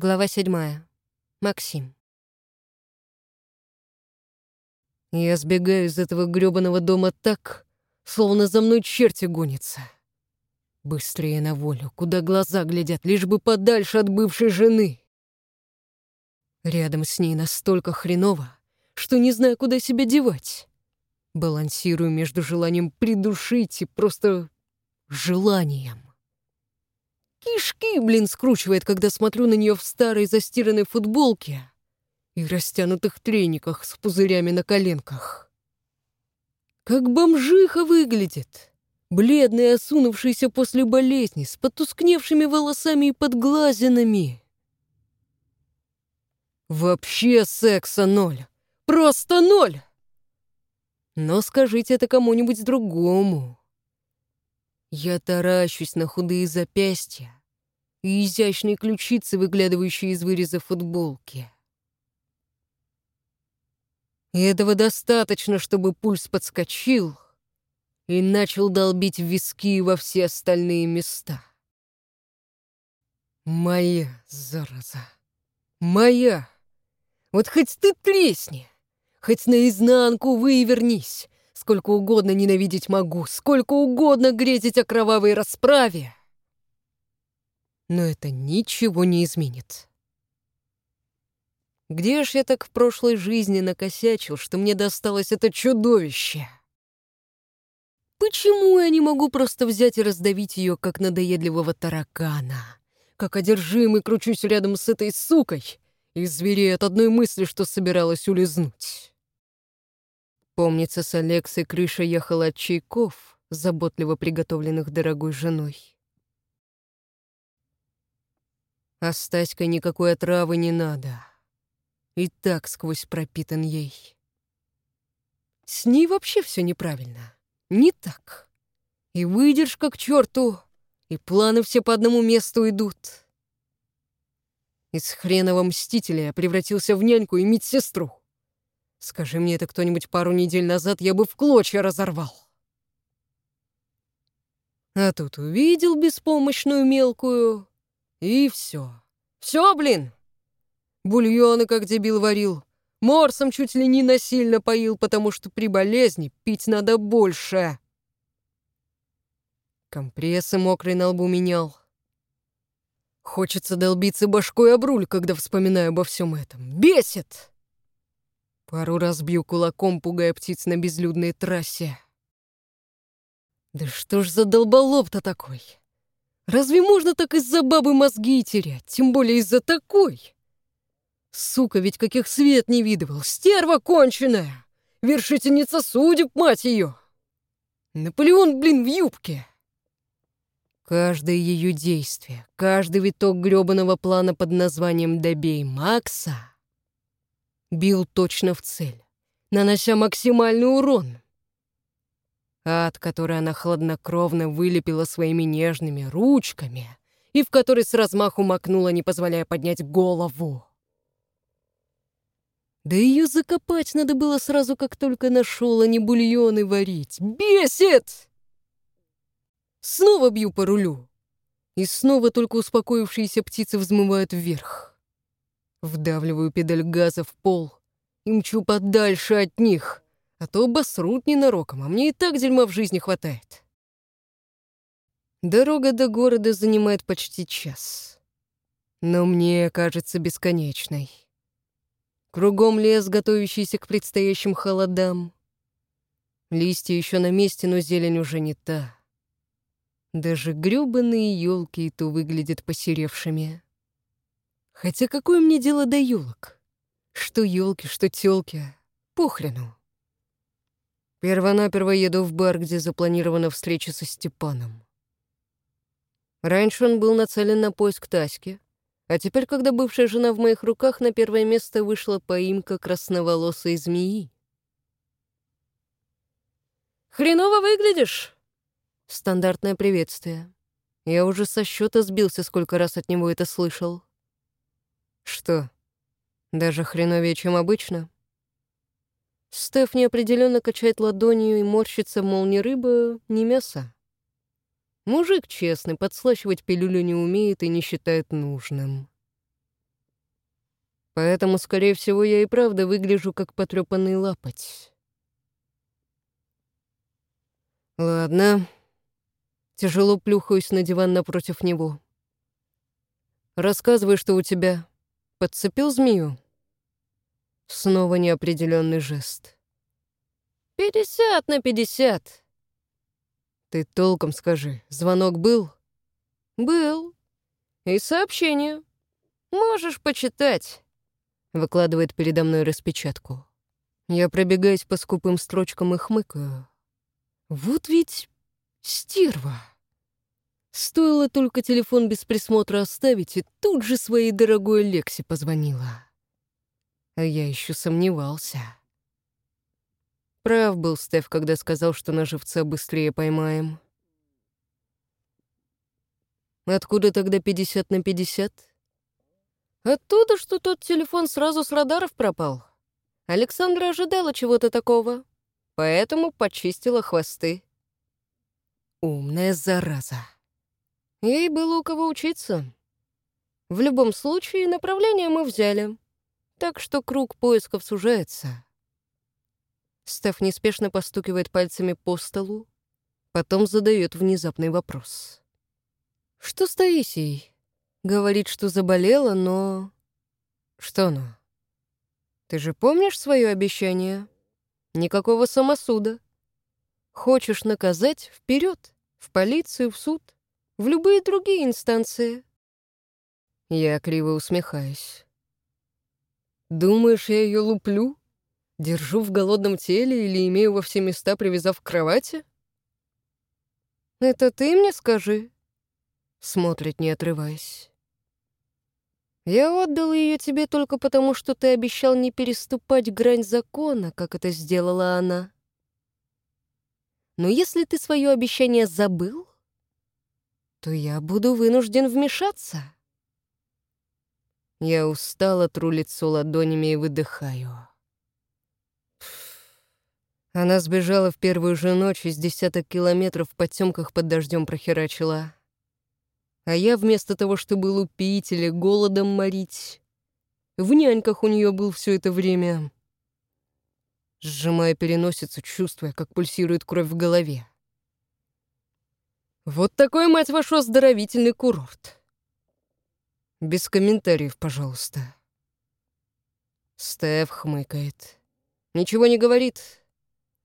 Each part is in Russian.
Глава седьмая. Максим. Я сбегаю из этого грёбаного дома так, словно за мной черти гонятся. Быстрее на волю, куда глаза глядят, лишь бы подальше от бывшей жены. Рядом с ней настолько хреново, что не знаю, куда себя девать. Балансирую между желанием придушить и просто желанием. Кишки, блин, скручивает, когда смотрю на нее в старой застиранной футболке и растянутых трениках с пузырями на коленках. Как бомжиха выглядит. Бледная, осунувшаяся после болезни, с потускневшими волосами и подглазинами. Вообще секса ноль. Просто ноль. Но скажите это кому-нибудь другому. Я таращусь на худые запястья и изящные ключицы, выглядывающие из выреза футболки. И этого достаточно, чтобы пульс подскочил и начал долбить в виски во все остальные места. Моя зараза. Моя. Вот хоть ты тресни, хоть наизнанку вывернись, Сколько угодно ненавидеть могу, сколько угодно грезить о кровавой расправе. Но это ничего не изменит. Где ж я так в прошлой жизни накосячил, что мне досталось это чудовище? Почему я не могу просто взять и раздавить ее, как надоедливого таракана? Как одержимый кручусь рядом с этой сукой и зверею от одной мысли, что собиралась улизнуть. Помнится, с Алексой крыша ехала от чайков, заботливо приготовленных дорогой женой. А Стаська никакой отравы не надо. И так сквозь пропитан ей. С ней вообще все неправильно. Не так. И выдержка к черту, и планы все по одному месту идут. Из хренового мстителя я превратился в няньку и медсестру. Скажи мне это кто-нибудь пару недель назад, я бы в клочья разорвал. А тут увидел беспомощную мелкую, и все. Все, блин! Бульоны, как дебил, варил. Морсом чуть ли не насильно поил, потому что при болезни пить надо больше. Компрессы мокрый на лбу менял. Хочется долбиться башкой об руль, когда вспоминаю обо всем этом. Бесит! Пару раз бью кулаком, пугая птиц на безлюдной трассе. Да что ж за долболоб-то такой? Разве можно так из-за бабы мозги терять, тем более из-за такой? Сука, ведь каких свет не видывал, стерва конченая! Вершительница судеб, мать ее! Наполеон, блин, в юбке! Каждое ее действие, каждый виток грёбаного плана под названием «Добей Макса» бил точно в цель, нанося максимальный урон. Ад, который она хладнокровно вылепила своими нежными ручками и в который с размаху макнула, не позволяя поднять голову. Да ее закопать надо было сразу, как только нашел, а не бульоны варить. Бесит! Снова бью по рулю. И снова только успокоившиеся птицы взмывают вверх. Вдавливаю педаль газа в пол и мчу подальше от них, а то обосрут ненароком, а мне и так дерьма в жизни хватает. Дорога до города занимает почти час. Но мне кажется бесконечной. Кругом лес, готовящийся к предстоящим холодам. Листья еще на месте, но зелень уже не та. Даже грёбаные елки и то выглядят посеревшими. Хотя какое мне дело до елок? Что елки, что тёлки, похрену. Первонаперво еду в бар, где запланирована встреча со Степаном. Раньше он был нацелен на поиск Таськи, а теперь, когда бывшая жена в моих руках, на первое место вышла поимка красноволосой змеи. «Хреново выглядишь!» Стандартное приветствие. Я уже со счета сбился, сколько раз от него это слышал. Что, даже хреновее, чем обычно? Стеф неопределенно качает ладонью и морщится, мол, не рыба, не мясо. Мужик честный, подслащивать пилюлю не умеет и не считает нужным. Поэтому, скорее всего, я и правда выгляжу как потрепанный лапоть. Ладно. Тяжело плюхаюсь на диван напротив него. Рассказывай, что у тебя. Подцепил змею? Снова неопределенный жест. «Пятьдесят на пятьдесят!» «Ты толком скажи, звонок был?» «Был. И сообщение. Можешь почитать», — выкладывает передо мной распечатку. Я пробегаюсь по скупым строчкам и хмыкаю. «Вот ведь стерва!» Стоило только телефон без присмотра оставить, и тут же своей дорогой Лексе позвонила. А я еще сомневался. Прав был Стеф, когда сказал, что на живца быстрее поймаем. Откуда тогда 50 на 50? Оттуда, что тот телефон сразу с радаров пропал. Александра ожидала чего-то такого, поэтому почистила хвосты. Умная зараза. Ей было у кого учиться. В любом случае, направление мы взяли, так что круг поисков сужается. Стеф неспешно постукивает пальцами по столу, потом задает внезапный вопрос. «Что с Таисией?» Говорит, что заболела, но... Что оно? Ты же помнишь свое обещание? Никакого самосуда. Хочешь наказать — вперед, в полицию, в суд, в любые другие инстанции. Я криво усмехаюсь. Думаешь, я ее луплю? Держу в голодном теле или имею во все места, привязав к кровати? Это ты мне скажи. Смотрит, не отрываясь. Я отдал ее тебе только потому, что ты обещал не переступать грань закона, как это сделала она. Но если ты свое обещание забыл, то я буду вынужден вмешаться. Я устало тру лицо ладонями и выдыхаю. Она сбежала в первую же ночь из десяток километров в потемках под дождем прохерачила. А я вместо того, чтобы лупить или голодом морить, в няньках у нее был все это время. Сжимая переносицу, чувствуя, как пульсирует кровь в голове. Вот такой, мать вашу, оздоровительный курорт. Без комментариев, пожалуйста. Стеф хмыкает. Ничего не говорит,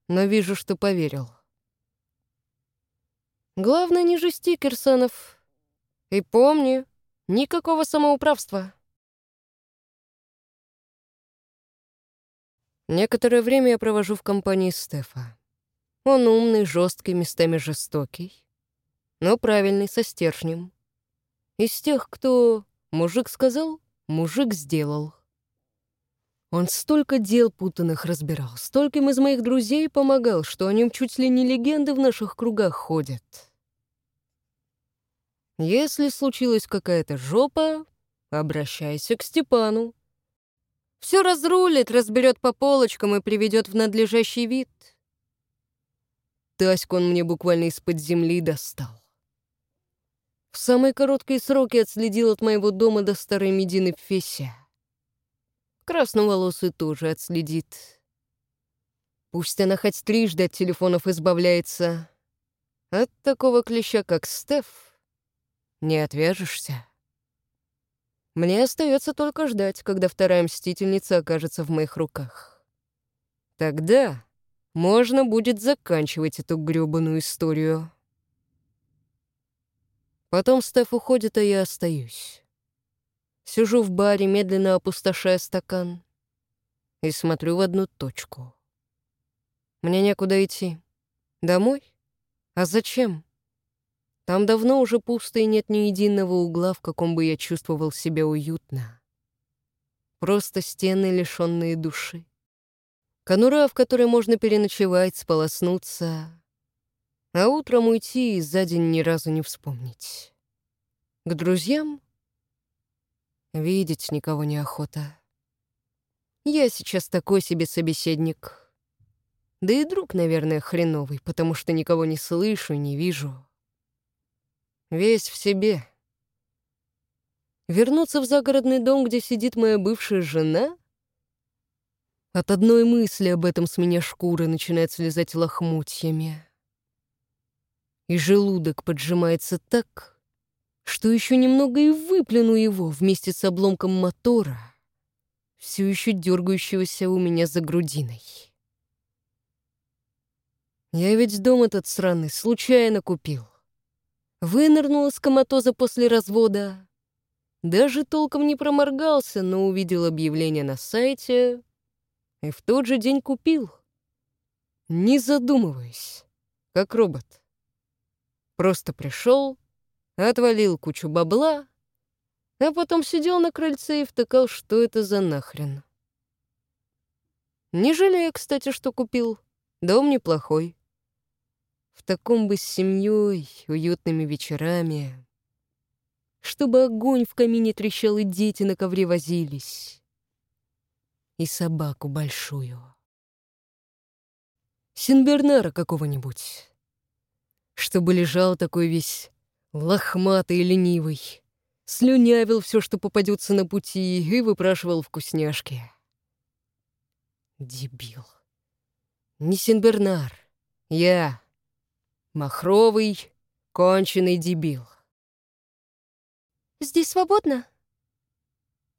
но вижу, что поверил. Главное, не жести, Кирсанов. И помни, никакого самоуправства. Некоторое время я провожу в компании Стефа. Он умный, жесткий, местами жестокий, но правильный, со стержнем. Из тех, кто мужик сказал, мужик сделал. Он столько дел путанных разбирал, стольким из моих друзей помогал, что о нем чуть ли не легенды в наших кругах ходят. Если случилась какая-то жопа, обращайся к Степану. Все разрулит, разберет по полочкам и приведет в надлежащий вид. Таську он мне буквально из-под земли достал. В самые короткие сроки отследил от моего дома до старой Медины в. Красноволосый тоже отследит. Пусть она хоть трижды от телефонов избавляется. От такого клеща, как Стеф, не отвяжешься. Мне остается только ждать, когда вторая мстительница окажется в моих руках. Тогда можно будет заканчивать эту грёбаную историю. Потом Стеф уходит, а я остаюсь. Сижу в баре, медленно опустошая стакан, и смотрю в одну точку. Мне некуда идти. Домой? А зачем? Там давно уже пусто и нет ни единого угла, в каком бы я чувствовал себя уютно. Просто стены, лишенные души. Конура, в которой можно переночевать, сполоснуться, а утром уйти и за день ни разу не вспомнить. К друзьям Видеть никого неохота. Я сейчас такой себе собеседник. Да и друг, наверное, хреновый, потому что никого не слышу, не вижу. Весь в себе. Вернуться в загородный дом, где сидит моя бывшая жена? От одной мысли об этом с меня шкура начинает слезать лохмотьями. И желудок поджимается так, что еще немного и выплюну его вместе с обломком мотора, все еще дергающегося у меня за грудиной. Я ведь дом этот сраный случайно купил. Вынырнул из коматоза после развода, даже толком не проморгался, но увидел объявление на сайте и в тот же день купил. Не задумываясь, как робот. Просто пришел, отвалил кучу бабла, а потом сидел на крыльце и втыкал, что это за нахрен. Не жалею, кстати, что купил. Дом неплохой. В таком бы с семьей, уютными вечерами чтобы огонь в камине трещал и дети на ковре возились. И собаку большую. Синбернара какого-нибудь. Чтобы лежал такой весь лохматый и ленивый, слюнявил все, что попадется на пути, и выпрашивал вкусняшки. Дебил. Не Синбернар. Я. Махровый, конченый дебил. «Здесь свободно?»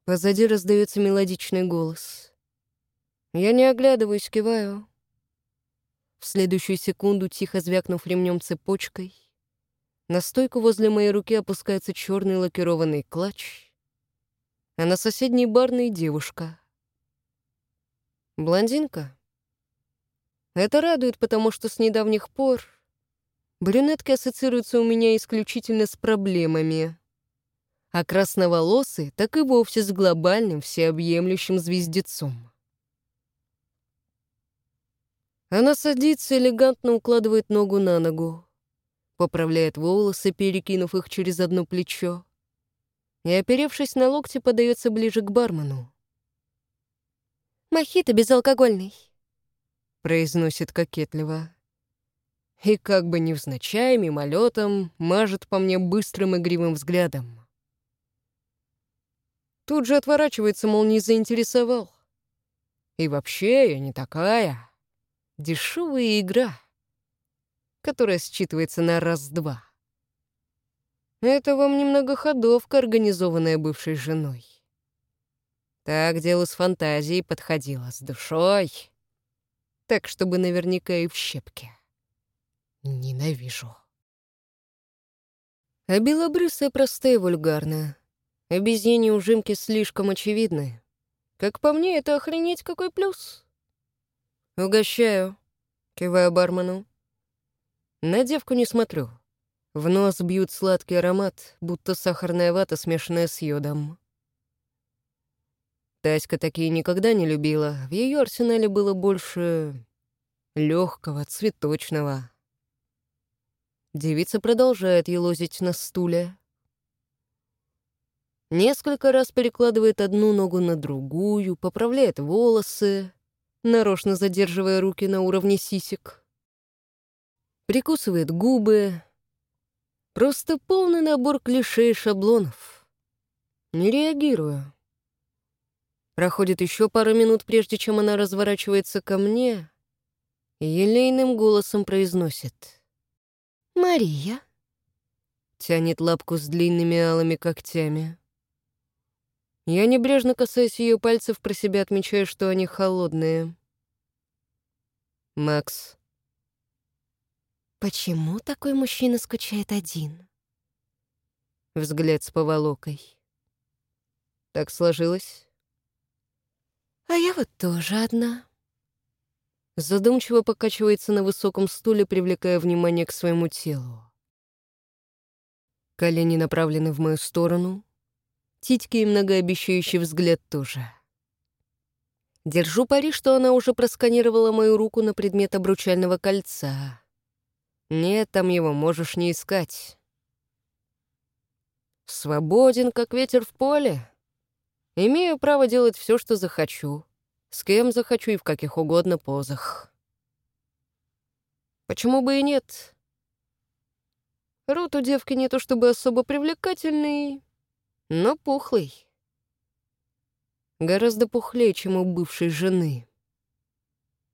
Позади раздается мелодичный голос. Я не оглядываюсь, киваю. В следующую секунду, тихо звякнув ремнем цепочкой, на стойку возле моей руки опускается черный лакированный клатч, а на соседней барной девушка. Блондинка. Это радует, потому что с недавних пор брюнетки ассоциируются у меня исключительно с проблемами а красноволосый так и вовсе с глобальным всеобъемлющим звездецом. Она садится, элегантно укладывает ногу на ногу, поправляет волосы, перекинув их через одно плечо, и, оперевшись на локти, подается ближе к бармену. «Мохито безалкогольный», — произносит кокетливо. И как бы невзначай, мимолетом, мажет по мне быстрым игривым взглядом. Тут же отворачивается, мол, не заинтересовал. И вообще я не такая. Дешевая игра, которая считывается на раз-два. Это вам не многоходовка, организованная бывшей женой. Так дело с фантазией подходило, с душой. Так, чтобы наверняка и в щепке. Ненавижу. А белобрысая простая и вульгарная. Обезьяне ужимки слишком очевидны. Как по мне, это охренеть какой плюс. «Угощаю», — киваю бармену. На девку не смотрю. В нос бьют сладкий аромат, будто сахарная вата, смешанная с йодом. Таська такие никогда не любила. В ее арсенале было больше легкого, цветочного. Девица продолжает елозить на стуле. Несколько раз перекладывает одну ногу на другую, поправляет волосы, нарочно задерживая руки на уровне сисек. Прикусывает губы. Просто полный набор клише и шаблонов. Не реагирую. Проходит еще пару минут, прежде чем она разворачивается ко мне и елейным голосом произносит. «Мария?» Тянет лапку с длинными алыми когтями. Я небрежно касаюсь ее пальцев, про себя отмечаю, что они холодные. Макс. Почему такой мужчина скучает один? Взгляд с поволокой. Так сложилось? А я вот тоже одна. Задумчиво покачивается на высоком стуле, привлекая внимание к своему телу. Колени направлены в мою сторону, Титьки и многообещающий взгляд тоже. Держу пари, что она уже просканировала мою руку на предмет обручального кольца. Нет, там его можешь не искать. Свободен, как ветер в поле. Имею право делать все, что захочу. С кем захочу и в каких угодно позах. Почему бы и нет? Рот у девки не то чтобы особо привлекательный, но пухлый. Гораздо пухлее, чем у бывшей жены.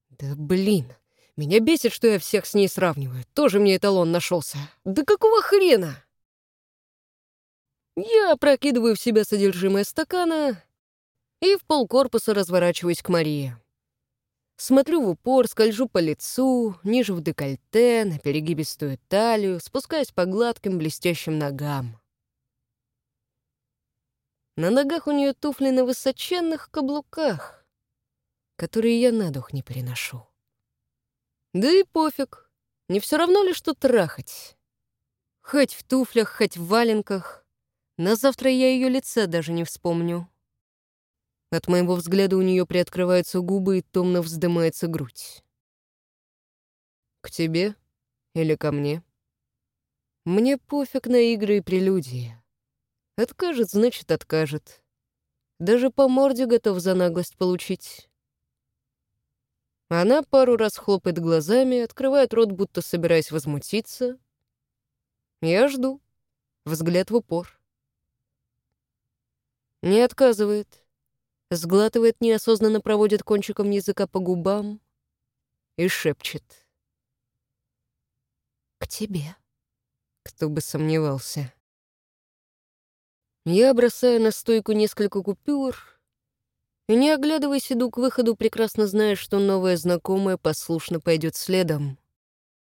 Да блин, меня бесит, что я всех с ней сравниваю. Тоже мне эталон нашелся. Да какого хрена? Я опрокидываю в себя содержимое стакана и в полкорпуса разворачиваюсь к Марии. Смотрю в упор, скольжу по лицу, ниже в декольте, на перегибистую талию, спускаясь по гладким блестящим ногам. На ногах у нее туфли на высоченных каблуках, которые я на дух не переношу. Да и пофиг, не все равно ли, что трахать? Хоть в туфлях, хоть в валенках. На завтра я ее лица даже не вспомню. От моего взгляда у нее приоткрываются губы и томно вздымается грудь. К тебе или ко мне? Мне пофиг на игры и прелюдии. Откажет, значит, откажет. Даже по морде готов за наглость получить. Она пару раз хлопает глазами, открывает рот, будто собираясь возмутиться. Я жду. Взгляд в упор. Не отказывает сглатывает неосознанно, проводит кончиком языка по губам и шепчет. «К тебе». Кто бы сомневался. Я бросаю на стойку несколько купюр и, не оглядываясь, иду к выходу, прекрасно зная, что новая знакомая послушно пойдет следом.